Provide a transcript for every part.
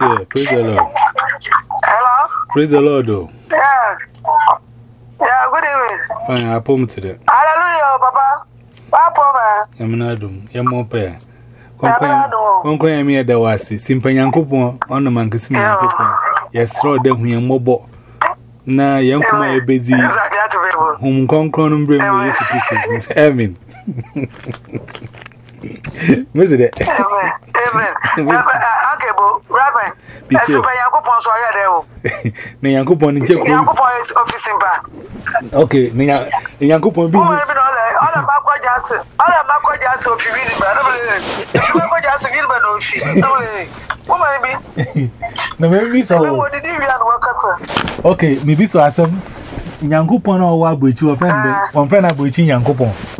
Yeah, praise the Lord. Hello? Praise the Lord, though. Yeah. Yeah, good evening. Fine, I poem today. Hallelujah, Papa. Papa, man. I'm not doing. I'm more pair. One cry me at the was Simpanyan coupon on the monkey's man coupon. Yes, throw them here mobile. Na young from my busy whom concron and bring me to pieces. Amen. Miss it. Amen. Amen. Reverend, that's super Yankopon, so I had a Nyankopon in Jacob. Yankopon is officing back. Okay, Nyankopon be all about what Jansen. All about what Jansen, if you read it, but I don't know. Jansen, you don't know she. Woman, me. No, maybe so. What did you want? Okay, maybe so. Asam Nyankopon or Wabuchi, or friend, one friend, Abuchi Yankopon.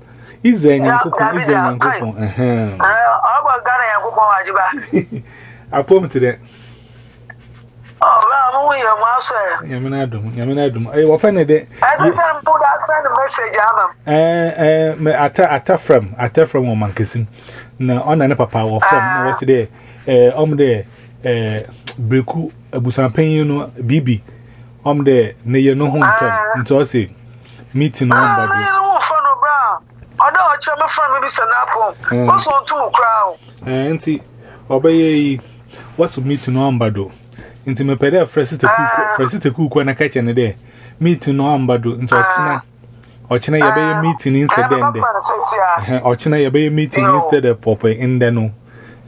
Is there Yankupon? Is there Yankupon? How about Ghana Yankupon? Ajiba. I promise that. Oh, I'm going to I'm not doing. I'm not doing. I was offended. I just sent a message. Eh, eh, me ata ata frem ata frem woman kissing. na on an papa or from ah. eh, what's there? I'm there. Briku, Abusampen, you know, Bibi. I'm there. Nay, you know, who I'm ah. telling. It's also meeting on. Ah, kyerɛ me fra no bi sɛ n'apɔn ɔsɔ ɔntum koraa o nti ɔbɛyɛ yi wɔsɔ meet no ɔmba do nti mepɛ dɛ frɛ sister kuku ah. frɛ sister kuku na ka kyɛ ne dɛ meet no ɔmba do nti ɔkyena ɔkyena yɛbɛyɛ meeting eh, instead dɛ ɔkyena yɛbɛyɛ meeting instead of e pɔpɛ e ndɛ no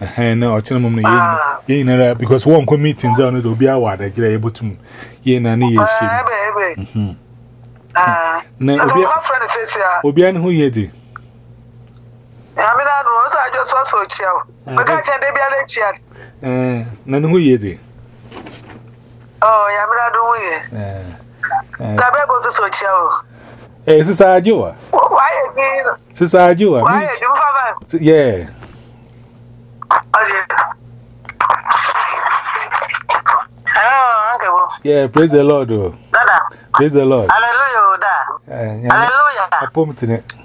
eh, ah. na ɔkyena mom no yɛn nyinara because wɔn nkɔ meeting dɛ ɔno dɛ obiara wɔ adagyerɛ yɛbɛtum yɛn na ne yɛhyɛ ah, mu mhm. na obiara ne ho yɛ de Amina no nso ajo so ah, eh, oh, eh, eh. so chia o. Me ka chen de bia le chia. Eh, na Oh, ya mira do wo ye. Eh. Ta be go so chia o. Eh, sisa Yeah. Aje. Hello, uncle. Yeah, praise the Lord. Dada. Praise the Lord. Hallelujah, da. Hallelujah. Apomtine.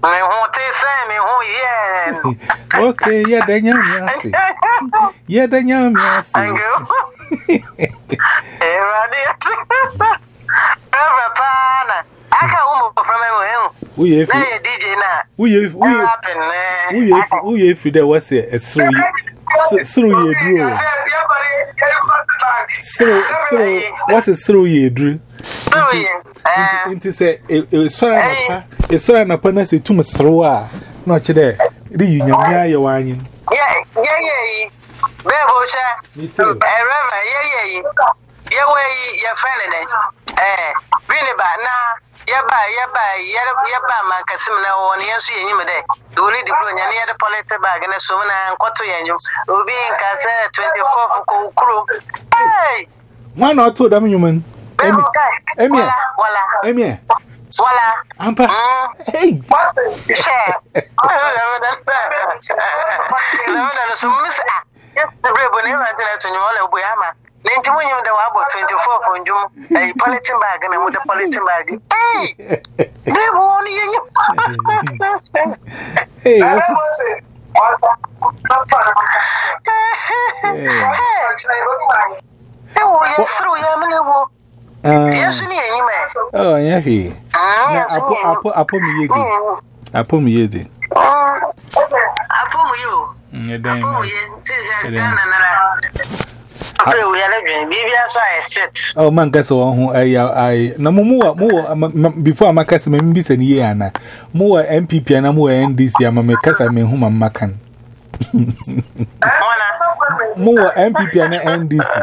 okay, yeah, then you're me. Yeah, then you're me. Thank you. Who you? you? you? Who you? uye you? uye you? de wase esru sru ye you? sru sru wase sru ye dru sru ye Into say, it's sorry, it's sorry, and upon us, it too much through. Not today. Reunion, yeah, you're whining. Yeah, yeah, yeah. Bebosha, me too. I yeah, yeah, yeah. Yeah, way, yeah, friendly. Eh, really yeah, now. yeah yaba yeah man kasim na won yan su yanyi mu dai dole di bro nyane yada polite bag na so na nkoto yanyu obi nka sa 24 ko kuro hey one or two dam human Emi. Emi. Wala. Emi. Wala. Ampa. Mm. Hey. Share. Ninti eh, mwenye mda wabo 24 kwa njumu Eh, politin bag na muda politin bag Hey! Drebu wani yenye Hey, what's it? Hey, wo, yensuru ya mene wo Oh, yeah, he. I put me easy. I put me easy. I put me you. Yeah, damn. Oh, man, guess who I no more more before my cousin, maybe send ye Anna. More MPP and more NDC, I'm a cousin, I mean, whom I'm macan. More MPP and NDC.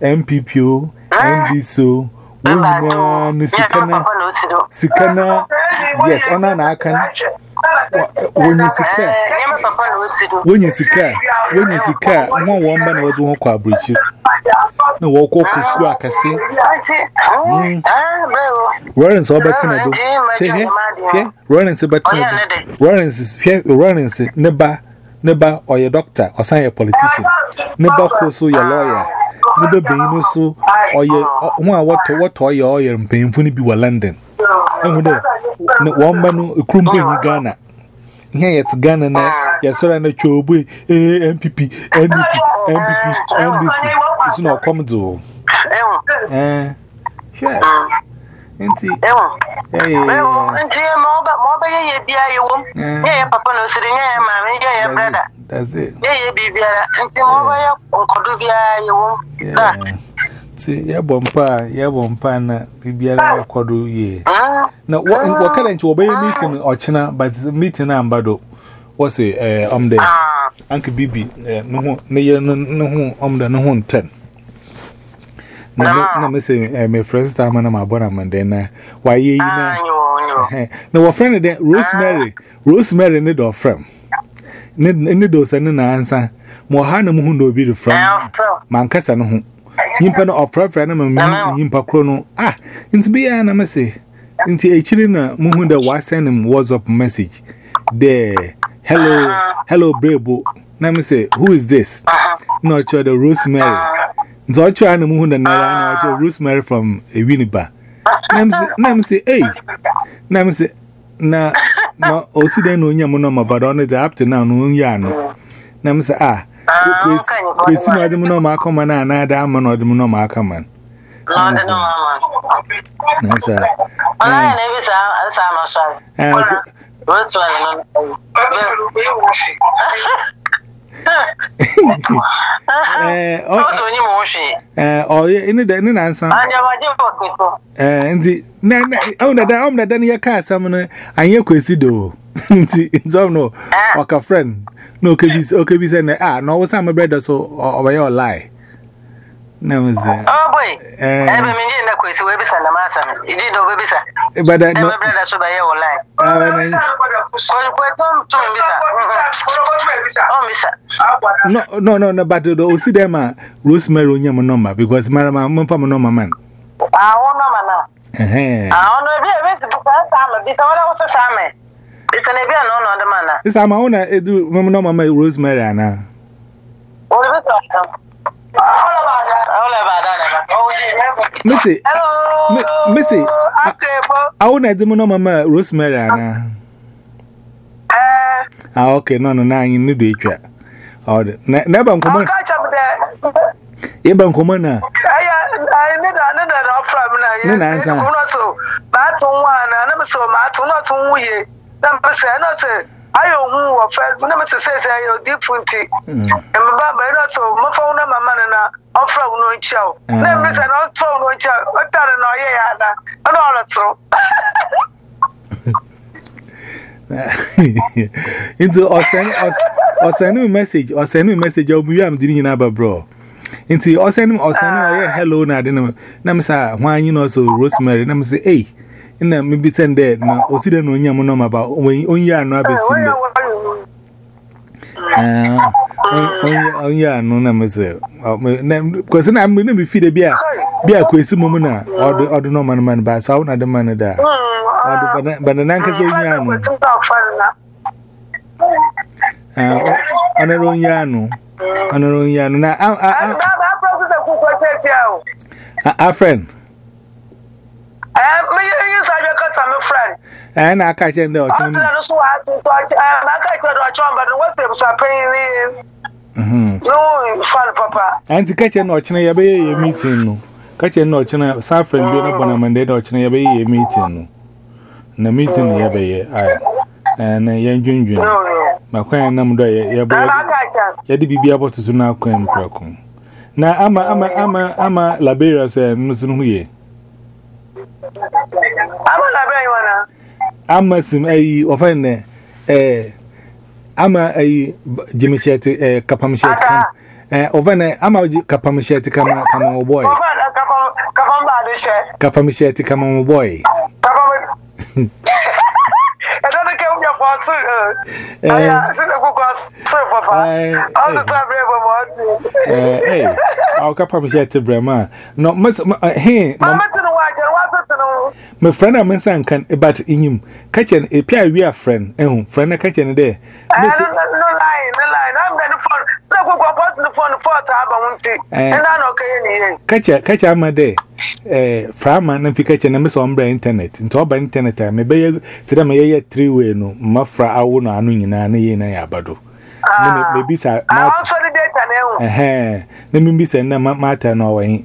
NPP o, NDC ah. o, ah, wọ́n nyinaa no sikana, sikana, yes, ọ̀nà n'aka eh, wọ́nyẹ sika, wọ́nyẹ sika, wọ́nyẹ sika, wọ́n wọ́n mba na wọ́dze wọ́n kọ abirikyi, na wọ́n kọ kọ sukuu akasị. Lawrence ọbẹtị na do, sị See hẹ, Lawrence bẹtị na do, Lawrence, hẹ, Lawrence, ne ba, ne ba, ọ yẹ dọkịta, ọ doctor or politishan, ne politician? kọ so your lawyer no be bɛn no so ɔyɛ ho a wɔtɔ wɔtɔ ɔyɛ ɔyɛ mpanyinfo na wɔn mba no ekuru mpanyin ghana nyɛ yɛ na yɛsɔrɔ eh, eh, na twɛ oboe ee npp ndc npp ndc nso na ɔkɔm do o nti ɛyɛ eh, nti ma ɔbɛyɛ yɛ bia yɛ papa na osiri nyɛ yɛ maame nyɛ brada. That's it. Yeah, Bibia, and tomorrow, Cordovia, you won't. See, yeah, Bompa, yeah, Bompa, na Bibia, Cordu, ye. Now, what, what can't you obey meeting or China, but meeting Ambado? What's it, eh, um, there? Ah. Uncle Bibi, eh, no, no, no, no, um, the no one ten. Na me ah. say, eh, my friend's time, and I'm a bona man, then, why ye, na, na, wa ah, friend, Rosemary, Rosemary, need our friend ne do sɛ ne na ansa ma ɔha na muhu na obi refra ma nkasa no ho nyimpa no ɔfrafra na ma nyimpa koro no ah nti biara na mese nti akyiri na muhu dɛ wasɛn ne whatsapp message dɛ hello hello brebo na mese who is this na ɔkyerɛ dɛ rosemary nti ɔkyerɛ na muhu dɛ nara na ah. ɔkyerɛ rosemary from ewiniba na mese ei na mese na ma o si den no nyam no ma ba don da up to now no nya ah, ah, no na me say ah kwesi no adem no ma akoma na na da ama no adem no ma aka man no no ma na say ah, eh. ah na bi sa sa ma sha eh Eh, oh, eh, oh, ah, eh, oh, Anya kwesi do. Nti nzo no. Oka friend. No kebi okebi say na ah no was am brother so obaye lie. No, sir. Oh, boy. Uh, I mean, you know, Chris, eh, ah, we'll be sent a master. You did over Bisa. But I know that's what I will lie. No, no, no, no, but uh, the Osidema, uh, Rosemary, Yam, Noma, because Madame, I'm from Noma man. Ah, I won't know, man. I don't know if you're going to put that time, but this is what I was to say. It's an event on the manner. Uh. It's eh, my own, I do, Mamma Rosemary, Anna. What is it? Missy, Missy, I won't have the mama Rosemary. Eh. Ah, okay, no, no, no, you need to eat. Oh, never come on. Even come on. I need another problem. No, no, no, no, so, but one, and I'm so mad, not one year. I'm saying, ayɛ hu wɔ fɛ na mese sɛsɛ ayɛ odifo nti mbaba abayi no sɛ mɔfa wo una mama na na ɔfra wo no nkyia na mbi sɛ na ɔfra wo no nkyia ɔtare na ɔyɛ ya ada ɛna ɔretoro nti ɔsɛne me message ɔsɛne me message a obuwi a mede no nyinaa babrɛ nti ɔsɛne ɔsɛne ɔyɛ hello na na mesɛ hwan nyi na rosemary na mesɛ eh hey. na maybe send there na osire na onye amụnọ ma ba onye anọ abesi mbe onye anọ na mese kwesị na mmiri na mfi de bia bia kwesị mụ na ọdụ nọ manụ manụ ba sa ọ na dị manụ da ọdụ bana na nkesa onye anọ ọnara onye anọ ọnara onye anọ na a friend And I catch in the other. I'm I catch what I na ah, eh, but what they were paying. No, father, papa. And to catch a notch, I be meeting. Catch I'm suffering being upon a mandate, mm. or I be a meeting. The meeting, I be and a young junior. My queen, number, I be a baby be able to now Now, I'm a, I'm a, I'm a, I'm a Ama a bẹ́ẹ̀ wọn náà. Ama sim ẹyi ọ̀fẹ́ nẹ ẹ̀ ama ẹyi jimisẹti ẹ̀ kapamisẹti kan ẹ̀ ọ̀fẹ́ nẹ ama kapamisẹti kama kama wọ bọ́ọ̀yì. Ọ̀fẹ́ nẹ kafam bá a lè ṣe. Kapamisẹti kama wọ bọ́ọ̀yì. Ẹ̀dọ́ ni kẹ́ ń yẹ fọ́ sí ẹ̀ ayá sísè kúkú ọ̀sẹ̀ pàpà ọ̀sẹ̀ tó abẹ́rẹ́ bọ̀ mọ́ ọ̀dùn. Ẹ̀ ẹ̀ àwọn kapamisẹti bẹ̀rẹ̀ mọ́ a. Mama ti ni wọ́n ajẹ́ My friend, I'm in San Can, but in him. Catching a pair, we are friend. na friend, na catch any there. No lie, no lying I'm going to phone. So, go pass the phone for to have a monkey. And I'm okay. Catcher, catcher, my day. Eh, from an amplification, I miss on brain internet. Into our internet, I may be three way no, I won't know a Maybe, sir. I'm sorry, let me be matter no way.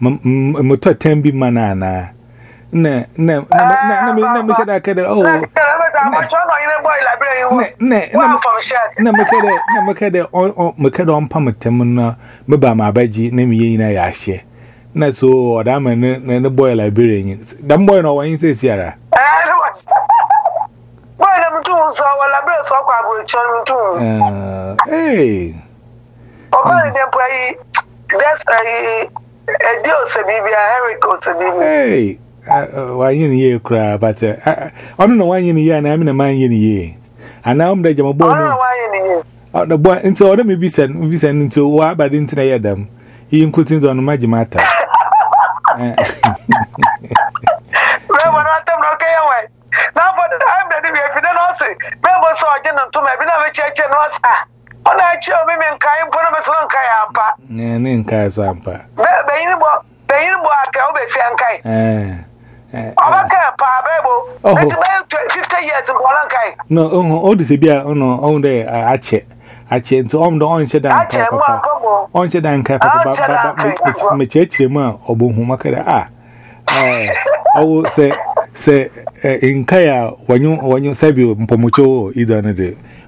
mtɔtɛn bi ma na ana na na na na na me shada kada oh na na me kada na me kada on me kada on pamatem na me ba ma abaji na me yina ya hye na so odama ne ne boy library yin dan boy no wan sai siara boy na mutu so wala bre so kwa bro chon mutu eh eh o ko de boy that's A deal, Sabibi, a Eric or Sabibi. Hey, why you year cry, but I don't know why you year, and I'm in a man in a year. And now I'm the Jama boy. Oh, the boy, and so let me be sent, be sent into what, but didn't I them? He includes on my Jimata. Now, but I'm ready to be a fidelity. Remember, so I didn't to my beloved church and what's that? ọna akyi omi mi nka yi mpọ na mi sọrọ nka yi ampa. ne nka yi so ampa. bẹ bẹyin bọ bẹyin bọ aka o bẹ si nka yi. ọba eh, eh, eh. ka pa abẹ bo. eti bẹyẹ fifty years bọ nka yi. no ohun o de se bi a ọna ọhun dẹ akyẹ akyẹ nti ọm dọ ọn hyẹ dan nka yi papa ọn hyẹ dan nka yi papa ba mekyerɛkyerɛ mu a ɔbɔ ohun maka dɛ a ɔwɔ sɛ sɛ nka yi a wɔnyo wɔnyo sɛbi mpɔmukyewo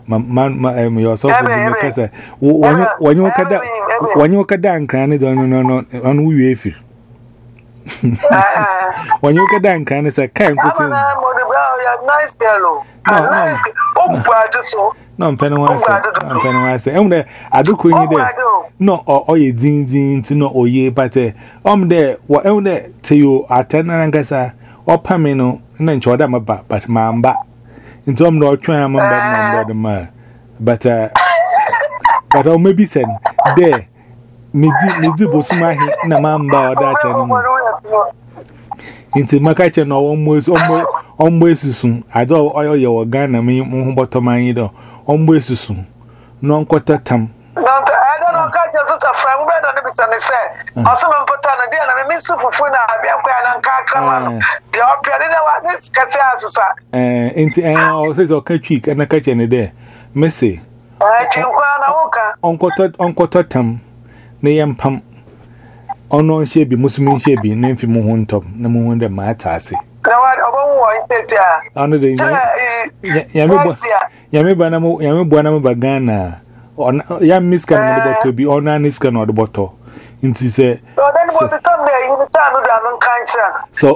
ọsọfọ dị mekasa onye ọkada nkra ne dị ọnụ uyu efiri onye ọkada nkra ne sa ka nkwụtị nọ mpene nwa asa nọ mpene nwa asa enwere adịkọ onye dị nọ ọyị dindin enwere teyo na nkasa na but mba Into I'm not trying, I'm not the ah. man. Uh, but, uh, but I'll maybe send there. Midibu Sumahi, Namamba, that animal. Into my kitchen, almost, almost, almost soon. I don't oil your gun, I mean, bottom, I know, uh, almost soon. Non quarter time. na ne bisa ne sɛ mm. ɔsɛm mpɔtɔ no deɛ na meme si fufu na abea kɔa na nka akrama no mm. deɛ ɔpia ne na wane kɛte asesa eh, nti eh, ɔsɛ sɛ ɔka twi na ka kyɛ ne dɛ mese twinkwaa na woka ɔnkɔtɔ tam na yɛ mpam ɔno nhyɛ bi musom nhyɛ bi na mfi mu ho ntɔm na mu ho dɛ maata ase ɔno de eh, nyame bua na meba ghana a on ya miska na eh. boto bi on na niska na the boto nti se so then what the time there you ta no da no kancha so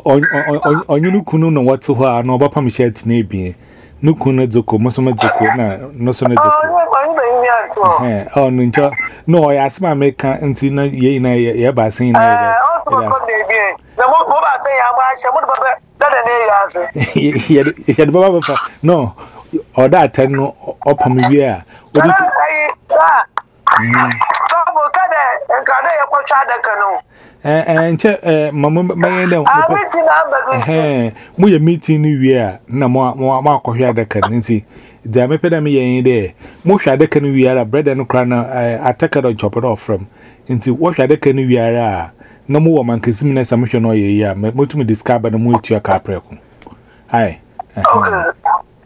onyunu kunu no what ho a no obapa mi shirt na ebi no kunu dzoko mo so me dzoko na no so ne dzoko oh, eh oh no nja no ya asma me kan nti na ye na ye ba sin na ye eh o so ko de bi na mo ba sin ya ba she mo ba da da ne ya se ye ye ba ba no or that ten up on me here. What do you say? Mamma, my end of we are meeting you here. No more, more, more, cohere the candy. The epidemic ain't there. Mosha the candy we are a bread and crown attacker or chop it off from. Into what the candy we are. No more monkeys, minus a mission or a year. Mutum discover the multi a car. Aye. Okay.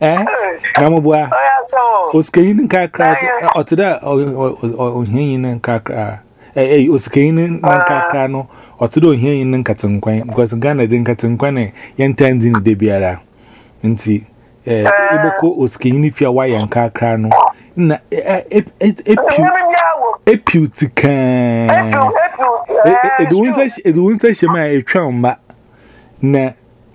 Eh? Namobua. Oh, ya so. Oskayin kakra. Or oh, to that, or hearing kakra. Eh, Oskayin kakra eh, eh, ah. no. Or to do because Ghana didn't Katunquan, young times in the Biara. And eh, Iboko eh. kakra no. Na, e e e e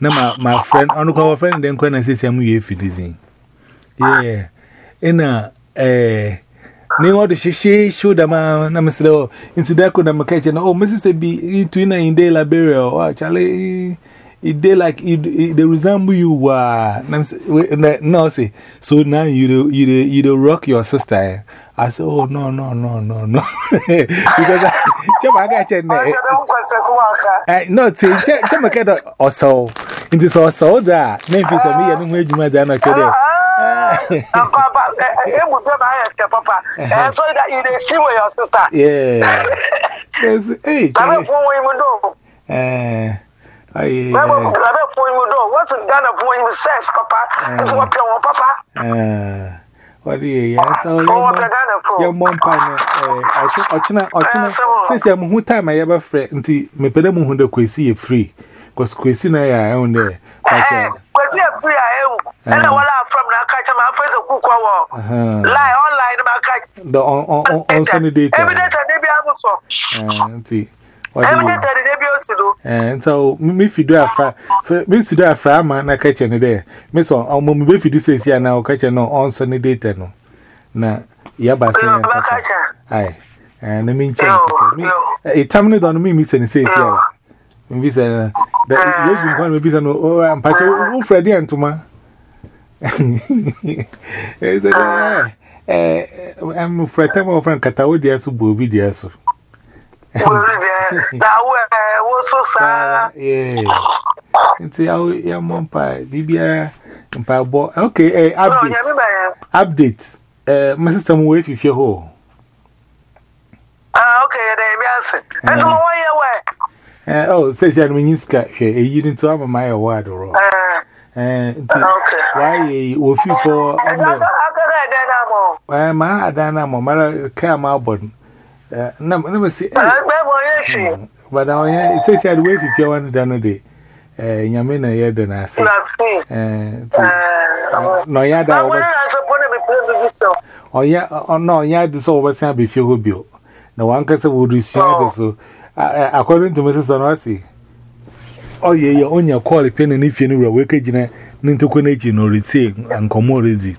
na my, my friend, Uncle friend, then eh, oh, oh, when I see some way if it is Yeah, in a to name what she she showed a man, I must know, into that could I'm catching. Oh, Mrs. B, into in a day Liberia, or Charlie, it day like it, it, they resemble you. Were no, say so now you do, you do, you do rock your sister. Eh? I said, Oh, no, no, no, no, no, because I got your name. Eh, no, say, Chamaka or so. In this also order, maybe some me and wage my dana today. Papa, it would be my papa. And so that you see where your sister. Yeah. Yes, hey. I'm a fool, Eh. Aye. I'm a fool, What's Ghana for him says, papa? It's what your papa. Eh. What do you answer? Your mom, Pana, Ochina, Ochina, since I'm who time I ever friend, and the Mepedam who the Quasi free. Because Kwesi na ya own there. Kwesi a free I own. And I want from na catch my face of cook war. Lie online my catch. The on on on Sunday date. Every day they be able so. Eh, nti. Every day they be able to. Eh, nti oh, me fi do afra. Me si do afra ma na catch ne there. Me so on oh, mo be fi na o catch no on Sunday date no. Na ya ba se na catch. Eh, me nche. Eh, e tamne don me mi se ni Maybe say, uh, but you can call me, oh, I'm eh, patch, oh, ah. Freddy and Tuma. Eh, he said, I'm afraid I'm off and Katawi, dear, so Bobby, dear, eh, so. That was so sad. Yeah. And see how your mom, Bibia, and Pabo. Okay, update. Update. Uh, my sister, I'm away if you're home. Ah, okay, there, yes. And why are Eh, oh, says eh, eh, you mean sika hwe eyi nti ama my award ro. Ah. Eh nti why e wo fi for no. Eh ma adana mo mara ka ma bon. Eh na me si. Agbe bo yeshi. But now yeah it says you way fi fi one dana day. Eh nyame na ye de na ase. Eh no ya da wo. Oh yeah, oh no, yeah, this over say be feel go bio. Na wan kasa wo do sia de according to Mrs. Anasi, oh, yeah, you're on your call, pen and if you knew a wicked in e, e, e, a Nintokonachi no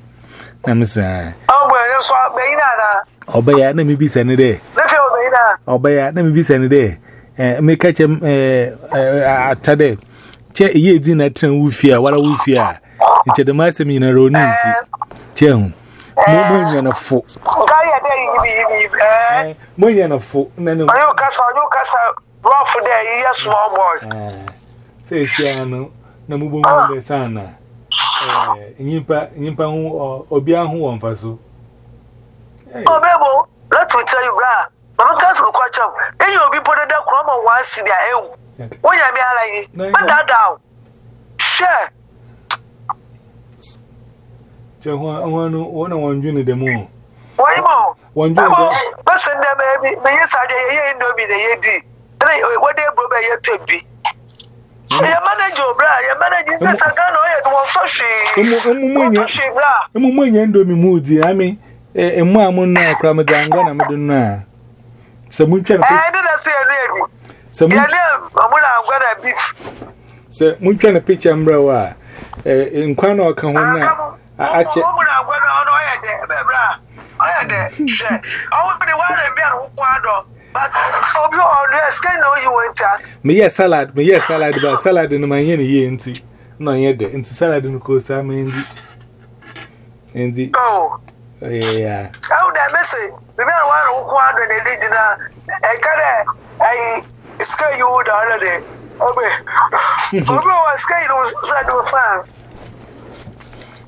and so I'll be in that. Oh, by an enemy be sent a day. Oh, by an enemy be sent a day. May catch him a tade. Che, ye dinner turn woofia, what a woofia. Chem, no Money and a fool. No, no, Cassa, no Cassa, rough day, yes, small boy. Say, Siano, no move on the sana. Nimpa, Nimpa, or Bian, who on Faso. Oh, Bebo, let me tell you, Bra. But the Cassa will catch up, and you'll be put a duck crumb on one city. When I be like, put that down. Sure. One on one unit the moon. One day, listen, there may be yes, I hear no be the yedi. What they broke by your tibby. So hmm? your manager, bra, your manager hmm? says, I can't know it. One fushi, Mumunya, Mumunya, do me moody. I mean, a mamma, Cramadan, I'm going to Sɛ muntwa ne Sɛ muntwa nkwa na ɔka ho na akyɛ ayɛ dɛ hwɛ ɔwo de wɔayɛ bi meyɛ salad meyɛ salad ba salad no manyɛ no yie nti na ɔnyɛ dɛ nti salad no kɔ saa ma ndi ndi. ɛwo dɛ mese biribi a wɔayɛ wokɔ adɔ na ɛde gyina ɛka dɛ ɛyi sikɛ yi wo da ɔno de ɔbɛ obi wɔ sikɛ yi no sɛ de